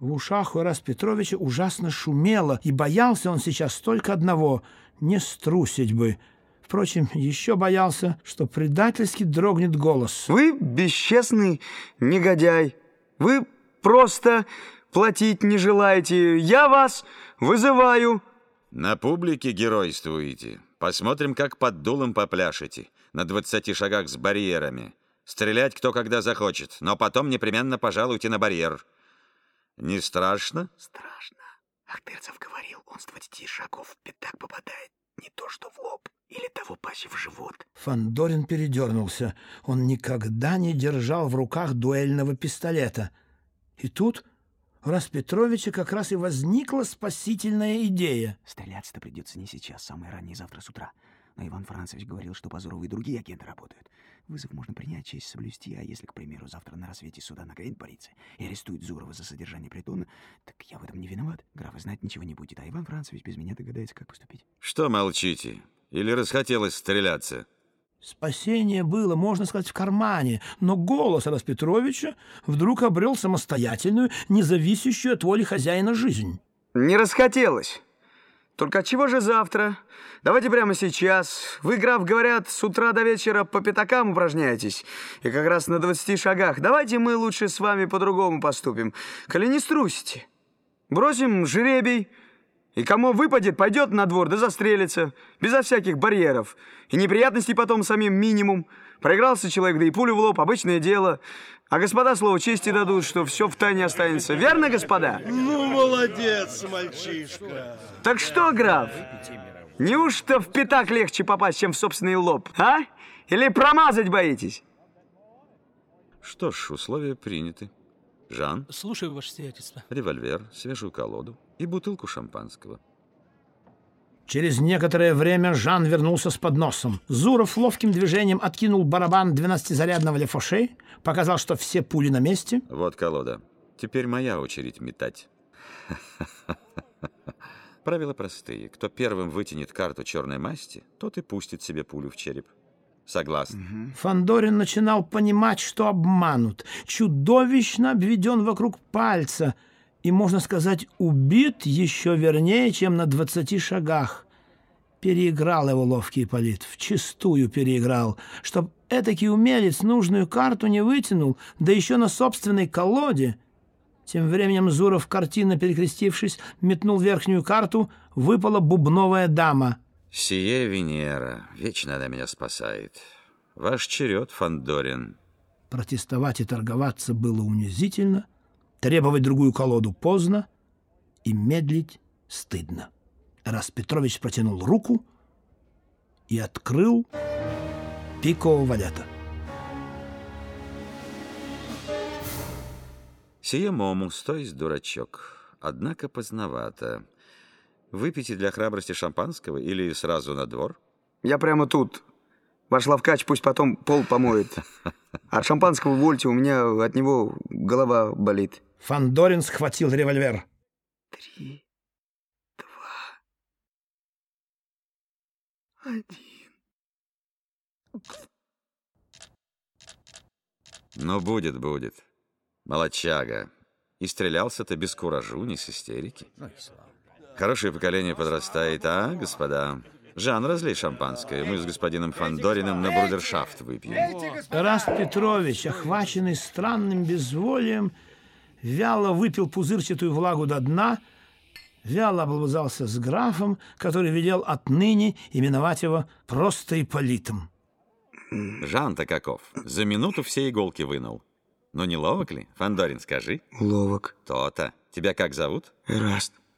В ушах у Ирас Петровича ужасно шумело, и боялся он сейчас только одного — не струсить бы. Впрочем, еще боялся, что предательски дрогнет голос. Вы бесчестный негодяй. Вы просто платить не желаете. Я вас вызываю. На публике геройствуете. Посмотрим, как под дулом попляшете. На двадцати шагах с барьерами. Стрелять кто когда захочет, но потом непременно пожалуйте на барьер. Не страшно? Страшно. Ахтырцев говорил, он с двадцати шагов в пятак попадает. Не то что в лоб, или того паси в живот. Фандорин передернулся. Он никогда не держал в руках дуэльного пистолета. И тут у Распетровича как раз и возникла спасительная идея. Стреляться-то придется не сейчас, самое раннее завтра с утра. Но Иван Францевич говорил, что Позоров и другие агенты работают. Вызов можно принять, честь соблюсти, а если, к примеру, завтра на рассвете суда нагонит полиция и арестует Зурова за содержание притона, так я в этом не виноват. Граф знать ничего не будет, а Иван Францевич без меня догадается, как поступить. Что молчите? Или расхотелось стреляться? Спасение было, можно сказать, в кармане, но голос Распетровича вдруг обрел самостоятельную, независящую от воли хозяина жизнь. Не расхотелось. Только чего же завтра? Давайте прямо сейчас. Вы, граф, говорят, с утра до вечера по пятакам упражняетесь. И как раз на 20 шагах. Давайте мы лучше с вами по-другому поступим. Коли не струсите. Бросим жребий. И кому выпадет, пойдет на двор да застрелится. Безо всяких барьеров. И неприятностей потом самим минимум. Проигрался человек, да и пулю в лоб, обычное дело. А господа слово чести дадут, что все в тайне останется. Верно, господа? Ну, молодец, мальчишка. Так что, граф, неужто в пятак легче попасть, чем в собственный лоб, а? Или промазать боитесь? Что ж, условия приняты. Жан, Слушаю, ваше сиятельство. револьвер, свежую колоду и бутылку шампанского. Через некоторое время Жан вернулся с подносом. Зуров ловким движением откинул барабан 12-зарядного лефоше, показал, что все пули на месте. Вот колода. Теперь моя очередь метать. Правила простые. Кто первым вытянет карту черной масти, тот и пустит себе пулю в череп. Согласны? Фандорин начинал понимать, что обманут, чудовищно обведен вокруг пальца и, можно сказать, убит еще вернее, чем на двадцати шагах. Переиграл его ловкий Полит, вчистую переиграл, чтоб этакий умелец нужную карту не вытянул, да еще на собственной колоде. Тем временем Зуров, картинно перекрестившись, метнул верхнюю карту, выпала бубновая дама — Сие Венера. Вечно она меня спасает. Ваш черед, Фандорин. Протестовать и торговаться было унизительно, требовать другую колоду поздно и медлить стыдно. Раз Петрович протянул руку и открыл пикового валета. Сие момус, то есть дурачок. Однако поздновато. Выпейте для храбрости шампанского или сразу на двор? Я прямо тут. Ваш лавкач пусть потом пол помоет. От шампанского вольте у меня от него голова болит. Фандорин схватил револьвер. Три, два, один. Ну, будет, будет. Молодчага. И стрелялся-то без куражу, не с истерики. Хорошее поколение подрастает, а, господа? Жан, разлей шампанское. Мы с господином Фандориным на брудершафт выпьем. Раст Петрович, охваченный странным безволием, вяло выпил пузырчатую влагу до дна, вяло облобызался с графом, который велел отныне именовать его просто Ипполитом. Жан-то каков. За минуту все иголки вынул. Ну, не ловок ли? Фандорин, скажи. Ловок. То-то. Тебя как зовут? Эраст.